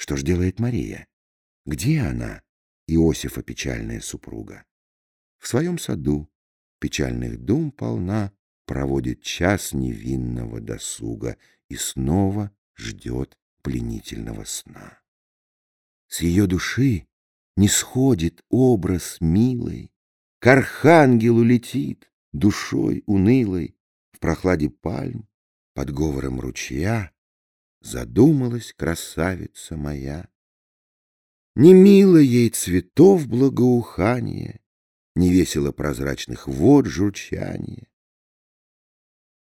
Что ж делает Мария? Где она, Иосифа печальная супруга? В своем саду печальных дум полна, Проводит час невинного досуга И снова ждет пленительного сна. С ее души не сходит образ милый, К архангелу летит душой унылой, В прохладе пальм, под говором ручья Задумалась красавица моя. Не мило ей цветов благоухание, Не весело прозрачных вод журчание.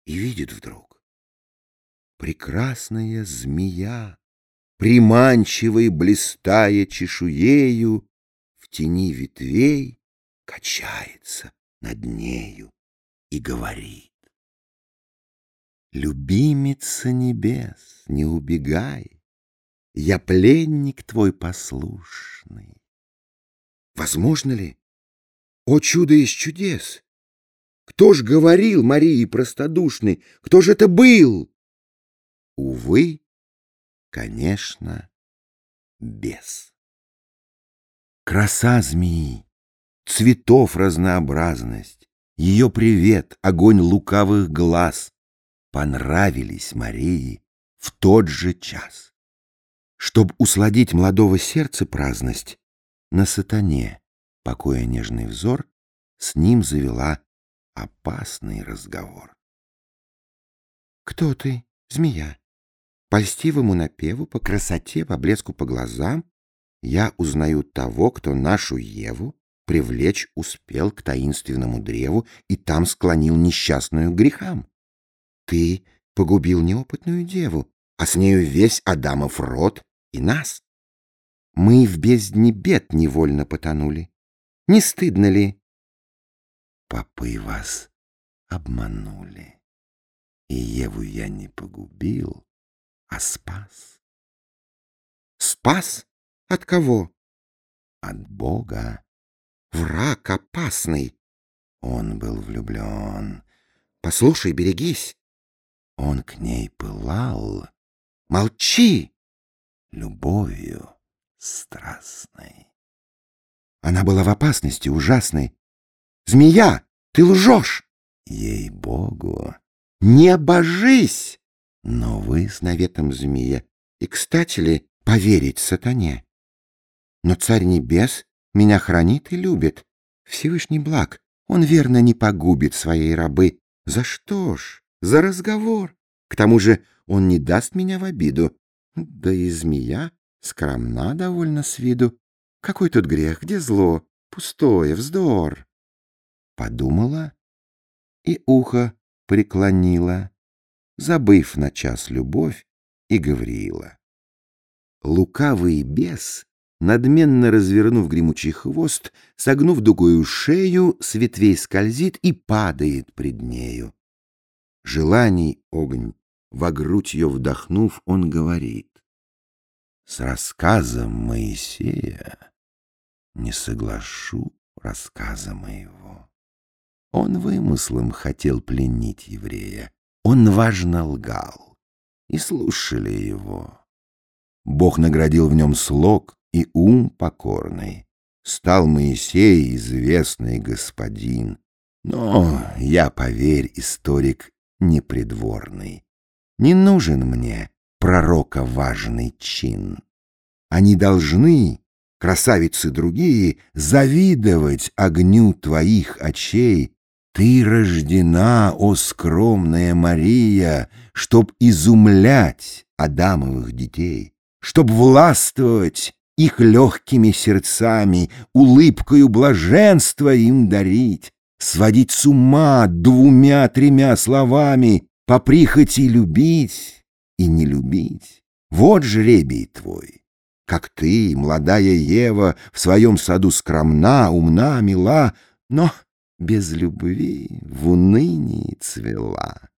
И видит вдруг прекрасная змея, Приманчивой блистая чешуею, В тени ветвей качается над нею и говорит. Любимица небес, не убегай, Я пленник твой послушный. Возможно ли? О чудо из чудес! Кто ж говорил Марии простодушной? Кто же это был? Увы, конечно, бес. Краса змеи, цветов разнообразность, Ее привет, огонь лукавых глаз Понравились Марии в тот же час. Чтоб усладить молодого сердца праздность, На сатане, покоя нежный взор, С ним завела опасный разговор. «Кто ты, змея?» По льстивому напеву, по красоте, по блеску по глазам я узнаю того, кто нашу Еву привлечь успел к таинственному древу и там склонил несчастную грехам. Ты погубил неопытную деву, а с нею весь Адамов род и нас. Мы в бездне бед невольно потонули. Не стыдно ли? Попы вас обманули, и Еву я не погубил, а спас. Спас? От кого? От Бога. Враг опасный. Он был влюблен. Послушай, берегись. Он к ней пылал. Молчи! Любовью страстной. Она была в опасности ужасной. Змея, ты лжешь! Ей-богу! Не божись! Но вы с наветом змея. И, кстати ли, поверить сатане? Но царь небес меня хранит и любит. Всевышний благ, он верно не погубит своей рабы. За что ж? За разговор. К тому же он не даст меня в обиду. Да и змея скромна довольно с виду. Какой тут грех, где зло? Пустое, вздор. Подумала и ухо преклонила забыв на час любовь, и говорила. Лукавый бес, надменно развернув гремучий хвост, согнув дугою шею, с ветвей скользит и падает пред нею. Желаний огонь, во грудь ее вдохнув, он говорит. С рассказом Моисея не соглашу рассказа моего. Он вымыслом хотел пленить еврея, он важно лгал, и слушали его. Бог наградил в нем слог и ум покорный. Стал Моисей известный господин. Но я, поверь, историк непридворный. Не нужен мне пророка важный чин. Они должны, красавицы другие, завидовать огню твоих очей ты рождена, о скромная Мария, Чтоб изумлять Адамовых детей, Чтоб властвовать их легкими сердцами, Улыбкою блаженства им дарить, Сводить с ума двумя-тремя словами, По прихоти любить и не любить. Вот жребий твой. Как ты, молодая Ева, В своем саду скромна, умна, мила, Но без любви в унынии цвела.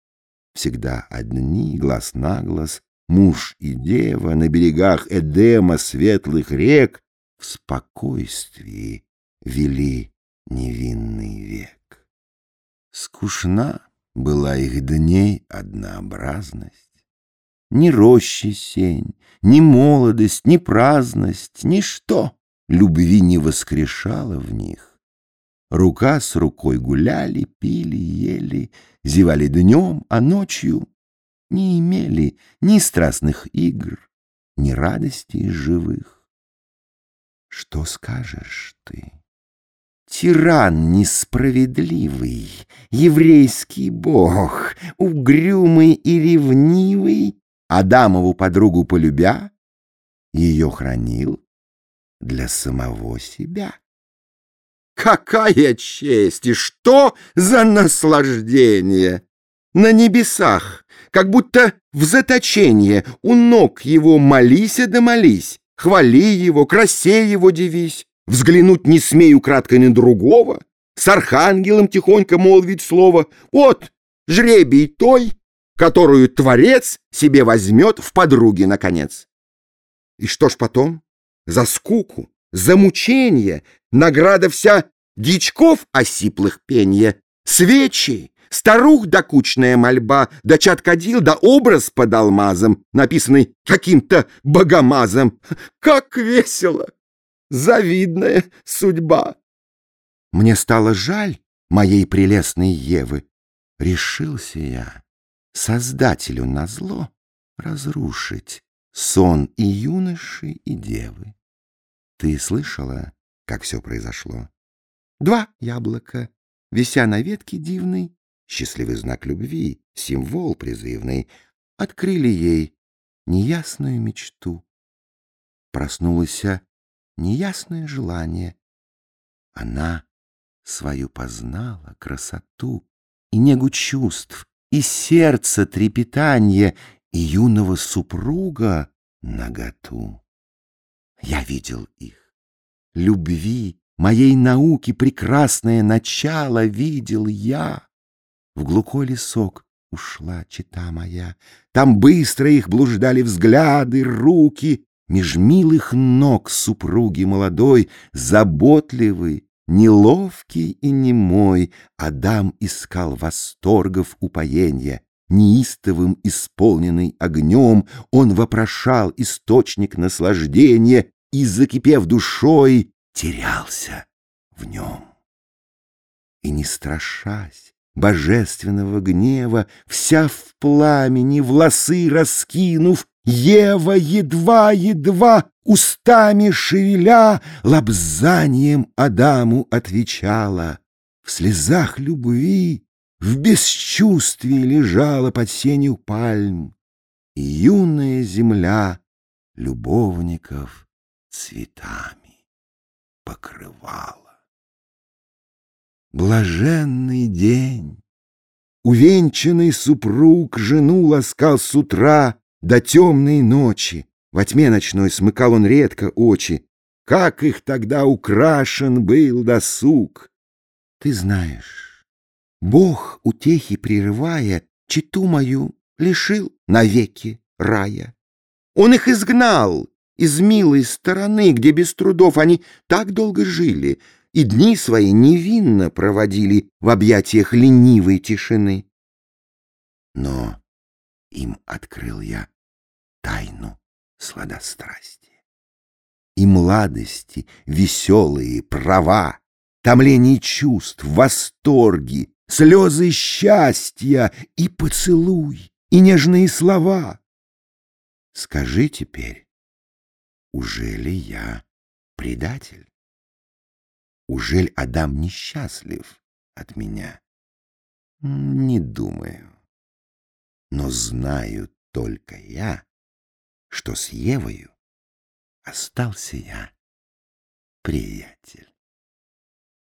Всегда одни, глаз на глаз, муж и дева на берегах Эдема светлых рек в спокойствии вели невинный век. Скучна была их дней однообразность. Ни рощи сень, ни молодость, ни праздность, ничто любви не воскрешало в них. Рука с рукой гуляли, пили, ели, зевали днем, а ночью не имели ни страстных игр, ни радостей живых. Что скажешь ты? Тиран несправедливый, еврейский бог, угрюмый и ревнивый, Адамову подругу полюбя, ее хранил для самого себя. Какая честь и что за наслаждение! На небесах, как будто в заточение, у ног его молися да молись, хвали его, красе его дивись, взглянуть не смею кратко на другого, с архангелом тихонько молвить слово «Вот, жребий той, которую Творец себе возьмет в подруги, наконец». И что ж потом? За скуку, за мучение, награда вся дичков осиплых пенья, свечи, старух докучная мольба, да чат кадил, да образ под алмазом, написанный каким-то богомазом. Как весело! Завидная судьба! Мне стало жаль моей прелестной Евы. Решился я Создателю назло разрушить сон и юноши, и девы. Ты слышала, как все произошло? Два яблока, вися на ветке дивной, счастливый знак любви, символ призывный, открыли ей неясную мечту. Проснулось неясное желание. Она свою познала красоту и негу чувств, и сердце трепетание, и юного супруга наготу. Я видел их. Любви, моей науки прекрасное начало видел я. В глухой лесок ушла чита моя. Там быстро их блуждали взгляды, руки. Меж милых ног супруги молодой, Заботливый, неловкий и немой, Адам искал восторгов упоения. Неистовым, исполненный огнем, Он вопрошал источник наслаждения И, закипев душой, терялся в нем. И не страшась, божественного гнева, Вся в пламени, волосы раскинув, Ева едва-едва устами шевеля Лобзанием Адаму отвечала. В слезах любви, в бесчувствии лежала под сенью пальм, И юная земля любовников цветами покрывала. Блаженный день! Увенчанный супруг жену ласкал с утра до темной ночи. Во тьме ночной смыкал он редко очи. Как их тогда украшен был досуг! Ты знаешь, Бог, утехи прерывая, Читу мою лишил навеки рая. Он их изгнал из милой стороны, где без трудов они так долго жили — и дни свои невинно проводили в объятиях ленивой тишины. Но им открыл я тайну сладострастия. И младости веселые права, томление чувств, восторги, слезы счастья и поцелуй, и нежные слова. Скажи теперь, уже ли я предатель? Ужель Адам несчастлив от меня? Не думаю. Но знаю только я, что с Евою остался я приятель.